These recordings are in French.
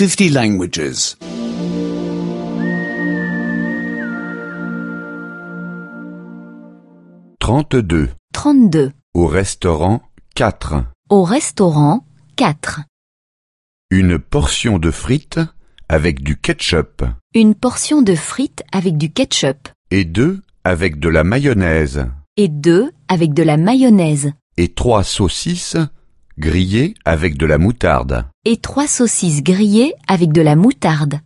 50 languages. 32. 32. Au restaurant 4. Au restaurant, 4. Une portion de frites avec du ketchup Une portion de frites avec du ketchup. et deux avec de la mayonnaise Et deux avec de la mayonnaise. et trois saucisses grillées avec de la moutarde. Et trois saucisses grillées avec de la moutarde.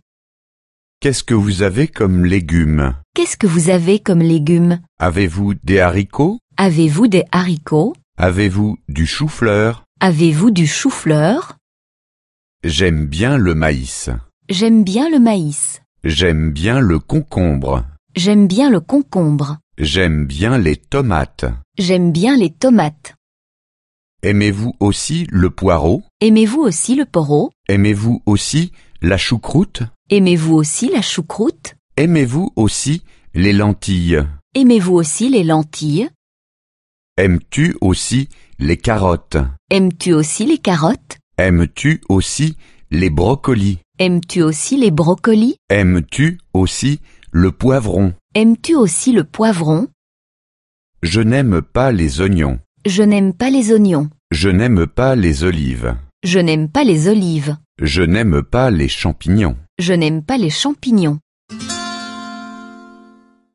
Qu'est-ce que vous avez comme légumes? Qu'est-ce que vous avez comme légumes? Avez-vous des haricots? Avez-vous des haricots? Avez-vous du chou-fleur? Avez-vous du chou-fleur? J'aime bien le maïs. J'aime bien le maïs. J'aime bien le concombre. J'aime bien le concombre. J'aime bien les tomates. J'aime bien les tomates. Aimez-vous aussi le poireau? Aimez-vous aussi le poireau Aimez-vous aussi la choucroute? Aimez-vous aussi la choucroute? Aimez-vous aussi les lentilles? Aimez-vous aussi les lentilles? Aimes-tu aussi les carottes? Aimes-tu aussi les carottes? Aimes-tu aussi les brocolis? Aimes-tu aussi les brocolis? Aimes-tu aussi le poivron? Aimes-tu aussi le poivron? Je n'aime pas les oignons. Je n'aime pas les oignons. Je n'aime pas les olives. Je n'aime pas les olives. Je n'aime pas les champignons. Je n'aime pas les champignons.